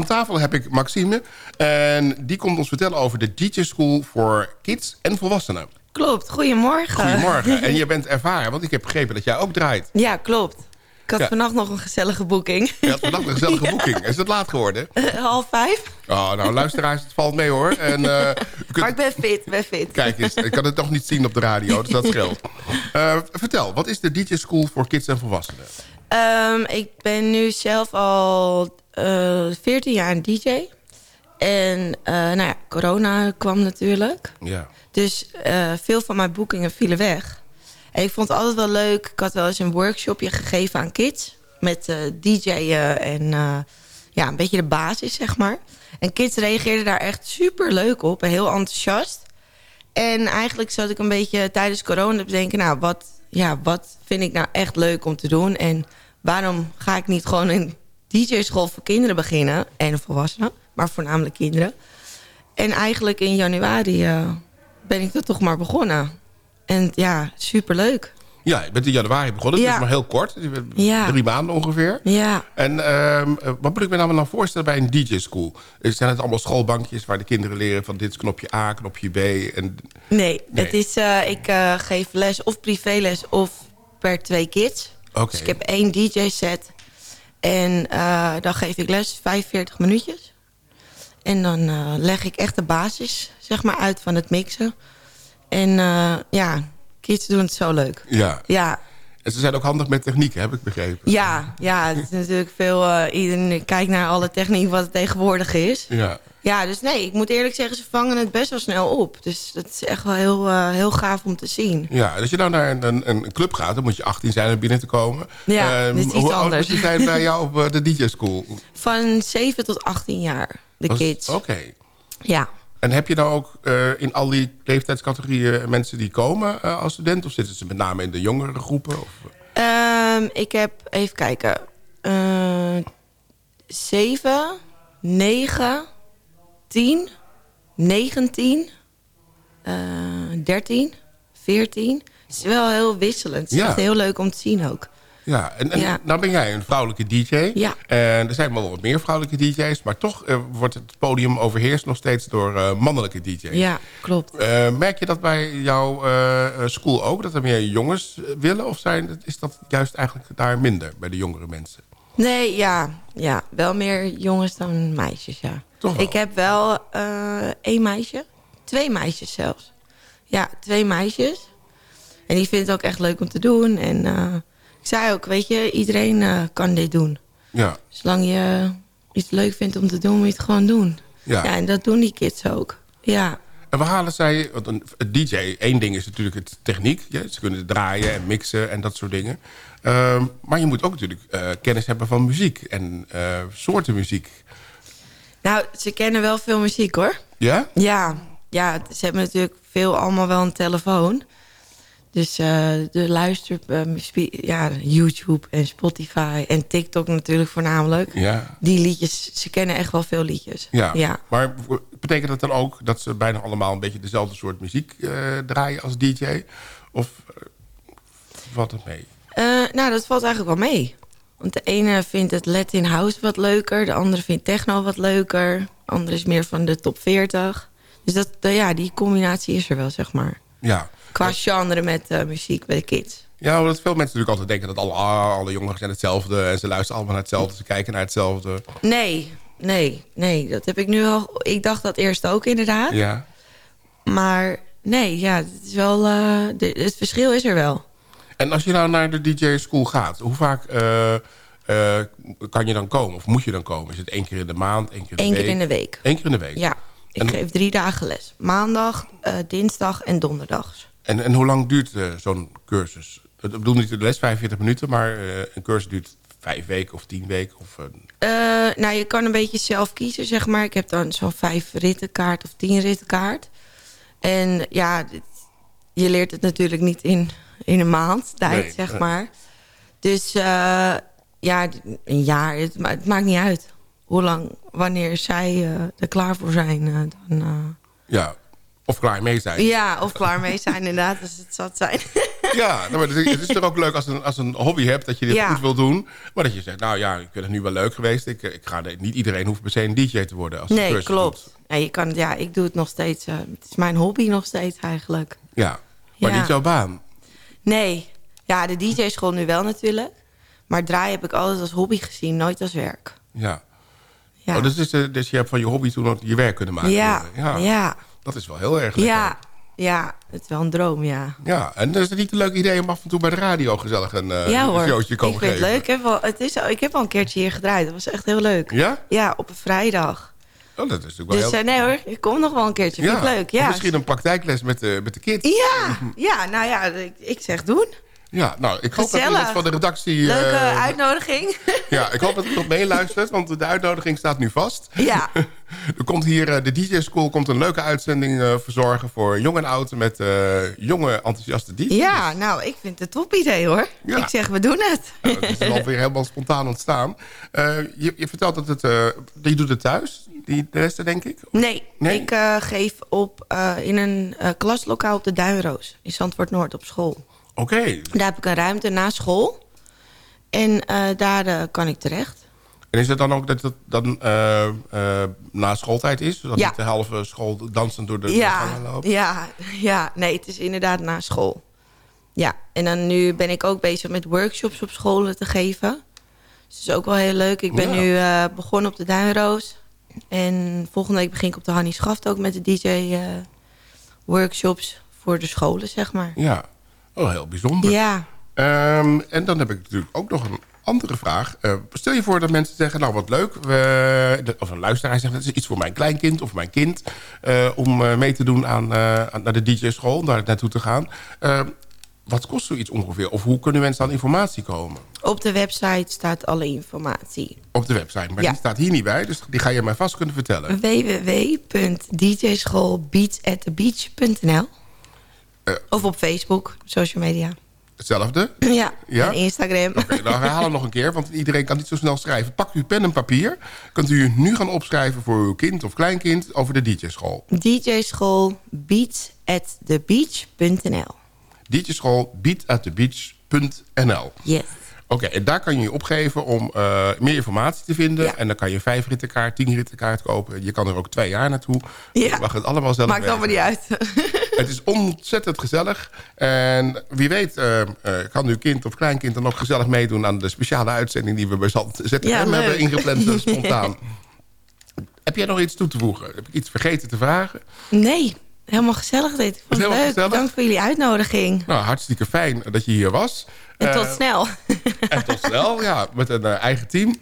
aan tafel heb ik Maxime. En die komt ons vertellen over de DJ School voor kids en volwassenen. Klopt, goedemorgen. Goedemorgen. En je bent ervaren, want ik heb begrepen dat jij ook draait. Ja, klopt. Ik had Ja. vannacht nog een gezellige boeking. Je had vandaag een gezellige boeking. Is het laat geworden? Half vijf. Oh, nou, luisteraars, het valt mee hoor. En, eh, u kunt- Maar ik ben fit, ben fit. Kijk eens, ik kan het nog niet zien op de radio, dus dat scheelt. Eh, vertel, wat is de DJ School voor kids en volwassenen? Ehm, ik ben nu zelf al eh 14 jaar een DJ. En eh, nou ja, corona kwam natuurlijk. Ja. Dus eh, veel van mijn boekingen vielen weg. En ik vond het altijd wel leuk. Ik had wel eens een workshopje gegeven aan kids. Met eh DJ'en en eh, ja, een beetje de basis, zeg maar. En kids reageerden daar echt super leuk op. En heel enthousiast. En eigenlijk zat ik een beetje tijdens corona te denken... nou, wat, ja, wat vind ik nou echt leuk om te doen? En waarom ga ik niet gewoon een DJ-school voor kinderen beginnen? En volwassenen, maar voornamelijk kinderen. En eigenlijk in januari eh, ben ik er toch maar begonnen. En ja, superleuk. Ja, je bent in januari begonnen, Ja. dus maar heel kort. Ja. Drie maanden ongeveer. Ja, En ehm, eh, wat moet ik me nou dan voorstellen bij een DJ-school? Zijn het allemaal schoolbankjes waar de kinderen leren van dit is knopje A, knopje B? En, nee. Nee. Het is, eh, ik geef les of privéles of per twee kids. Dus ik heb één DJ-set. En eh, dan geef ik les 45 minuutjes. En dan eh, leg ik echt de basis zeg maar, uit van het mixen. En eh, ja, kids doen het zo leuk. ja. Ja, En ze zijn ook handig met techniek, heb ik begrepen. ja, ja het is natuurlijk veel... iedereen kijkt naar alle techniek wat het tegenwoordig is. Ja. Ja, dus nee, ik moet eerlijk zeggen, ze vangen het best wel snel op. Dus dat is echt wel heel, eh, heel gaaf om te zien. Ja, als je nou naar een, een, een club gaat, dan moet je 18 zijn om binnen te komen. Ja, dit is iets hoe oud anders. je zijn bij jou op eh, de DJ-school? Van 7 tot 18 jaar, de kids. Oké. Ja. En heb je nou ook eh, in al die leeftijdscategorieën mensen die komen als student? Of zitten ze met name in de jongere groepen? Of, Ehm, ik heb, even kijken, eh 7, 9, 10, 19, eh 13, 14. Het is wel heel wisselend. Het is Ja. echt heel leuk om te zien ook. ja, en, en Ja. nou ben jij een vrouwelijke DJ. Ja. En er zijn wel wat meer vrouwelijke DJ's. Maar toch eh, wordt het podium overheerst nog steeds door eh, mannelijke DJ's. Ja, klopt. Eh, merk je dat bij jouw school ook? Dat er meer jongens willen? Of zijn, is dat juist eigenlijk daar minder bij de jongere mensen? Nee, ja, ja, wel meer jongens dan meisjes, ja. Toch wel? Ik heb wel eh, één meisje. Twee meisjes zelfs. Ja, twee meisjes. En die vindt het ook echt leuk om te doen. En eh, ik zei ook, weet je, iedereen eh, kan dit doen. Ja. Zolang je iets leuk vindt om te doen, moet je het gewoon doen. Ja. Ja, en dat doen die kids ook. Ja, En we halen zij... Want een, een DJ, één ding is natuurlijk het techniek. Ja, ze kunnen draaien en mixen en dat soort dingen. Ehm, maar je moet ook natuurlijk eh, kennis hebben van muziek. En eh, soorten muziek. nou, ze kennen wel veel muziek hoor. Ja? Ja, ja, ze hebben natuurlijk veel allemaal wel een telefoon. Dus eh, de luister, eh, spe- ja, YouTube en Spotify en TikTok natuurlijk voornamelijk. Ja. Die liedjes, ze kennen echt wel veel liedjes. Ja. ja. Maar betekent dat dan ook dat ze bijna allemaal een beetje dezelfde soort muziek eh, draaien als DJ? Of eh, valt het mee? Nou, dat valt eigenlijk wel mee. Want de ene vindt het Latin House wat leuker. De andere vindt techno wat leuker. De andere is meer van de top 40. Dus dat, ja, die combinatie is er wel, zeg maar. Ja. Qua genre met eh, muziek bij de kids. Ja, omdat veel mensen natuurlijk altijd denken dat alle, alle jongeren zijn hetzelfde. En ze luisteren allemaal naar hetzelfde. Ze kijken naar hetzelfde. Nee, nee, nee. Dat heb ik nu al... Ik dacht dat eerst ook inderdaad. Ja. Maar nee, ja, het is wel... eh, de- het verschil is er wel. En als je nou naar de DJ-school gaat, hoe vaak eh, kan je dan komen? Of moet je dan komen? Is het één keer in de maand, één keer in de Eén week? keer in de week. Eén keer in de week? Ja, ik En- geef drie dagen les. Maandag, dinsdag en donderdags. En, en hoe lang duurt eh, zo'n cursus? Ik bedoel niet de les 45 minuten, maar eh, een cursus duurt vijf weken of tien weken? Of, eh, nou, je kan een beetje zelf kiezen, zeg maar. Ik heb dan zo'n vijf rittenkaart of tien rittenkaart. En ja, dit- je leert het natuurlijk niet in, in een maand tijd, Nee, zeg maar. Dus ja, een jaar, het, ma- het maakt niet uit. Hoe lang, wanneer zij er klaar voor zijn, dan... ja, of klaar mee zijn. ja, of klaar mee zijn inderdaad, als het zat zijn. Ja, nou, maar het is- het is toch ook leuk als een, als een hobby hebt dat je dit Ja. goed wil doen. Maar dat je zegt, nou ja, ik vind het nu wel leuk geweest. Ik, ik ga, niet iedereen hoeft per se een DJ te worden. Als Nee, klopt. doet. Ja, je kan, ja, ik doe het nog steeds. eh, het is mijn hobby nog steeds eigenlijk. Ja, maar Ja. niet jouw baan. Nee. Ja, de DJ-school nu wel natuurlijk. Maar draaien heb ik altijd als hobby gezien, nooit als werk. Ja. Ja, Oh, dus, is, eh, dus je hebt van je hobby toen ook je werk kunnen maken. ja, ja. ja. Dat is wel heel erg lekker. ja, ja. Het is wel een droom, ja. Ja, en is het niet een leuk idee om af en toe bij de radio gezellig een, eh, ja een hoor, showtje ik komen vind het geven? leuk. Ik heb, al, het is, ik heb al een keertje hier gedraaid. Dat was echt heel leuk. Ja? Ja, op een vrijdag. Oh, dat is natuurlijk wel Dus heel... eh, nee hoor, ik kom nog wel een keertje. Vind ik leuk, Of ja. Misschien een praktijkles met de, met de kids. Ja, ja, nou ja, ik, ik zeg doen. Ja, nou, ik hoop dat iemand van de redactie... Leuke eh, uitnodiging. Ja, ik hoop dat iemand meeluistert, want de uitnodiging staat nu vast. ja, Er komt hier, eh, de DJ School komt een leuke uitzending eh, verzorgen... voor jong en oud met jonge enthousiaste DJ's. ja, nou, ik vind het een top idee hoor. Ja. Ik zeg, we doen het. Dat is alweer helemaal spontaan ontstaan. Je, je vertelt dat het... je doet het thuis, die de rest denk ik? Nee, Nee? ik geef op in een klaslokaal op de Duinroos. In Zandvoort Noord op school. Oké. Daar heb ik een ruimte na school. En eh, daar eh, kan ik terecht. En is het dan ook dat het dan eh, na schooltijd is? Zodat Ja. niet de halve school dansend door de Ja, gangen loopt? ja, ja, nee, het is inderdaad na school. Ja, en dan nu ben ik ook bezig met workshops op scholen te geven. Dus dat is ook wel heel leuk. Ik ben Ja. nu begonnen op de Duinroos. En volgende week begin ik op de Hannie Schaft ook met de DJ-workshops voor de scholen, zeg maar. Ja. Oh, heel bijzonder. Ja, Ehm, en dan heb ik natuurlijk ook nog een andere vraag. Eh, stel je voor dat mensen zeggen, nou wat leuk. We, of een luisteraar zegt, dat is iets voor mijn kleinkind of mijn kind. eh, om eh, mee te doen aan, naar de DJ-school, om daar naartoe te gaan. Ehm, wat kost zoiets ongeveer? Of hoe kunnen mensen aan informatie komen? op de website staat alle informatie. Op de website. Maar Ja. die staat hier niet bij, dus die ga je mij vast kunnen vertellen. www.djschoolbeatsatthebeach.nl. Of op Facebook, social media. Hetzelfde? Ja, Ja? en Instagram. Oké, dan herhalen we nog een keer, want iedereen kan niet zo snel schrijven. Pak uw pen en papier. Kunt u nu gaan opschrijven voor uw kind of kleinkind over de DJ-school. DJ-school beatsatthebeach.nl DJ-school beatatthebeach.nl. Yes. Oké, en daar kan je je opgeven om eh, meer informatie te vinden. Ja. En dan kan je vijf rittenkaart, tien rittenkaart kopen. Je kan er ook twee jaar naartoe. Ja. Je mag het allemaal zelf Maakt allemaal niet uit. Het is ontzettend gezellig. En wie weet eh, eh, kan uw kind of kleinkind dan ook gezellig meedoen... aan de speciale uitzending die we bij Zand- ZFM Ja, leuk. hebben ingepland spontaan. Heb jij nog iets toe te voegen? Heb ik iets vergeten te vragen? Nee, helemaal gezellig dit. Ik vond het leuk. gezellig? Dank voor jullie uitnodiging. Nou, hartstikke fijn dat je hier was. En tot Eh, snel. En tot snel, ja, met een eh, eigen team.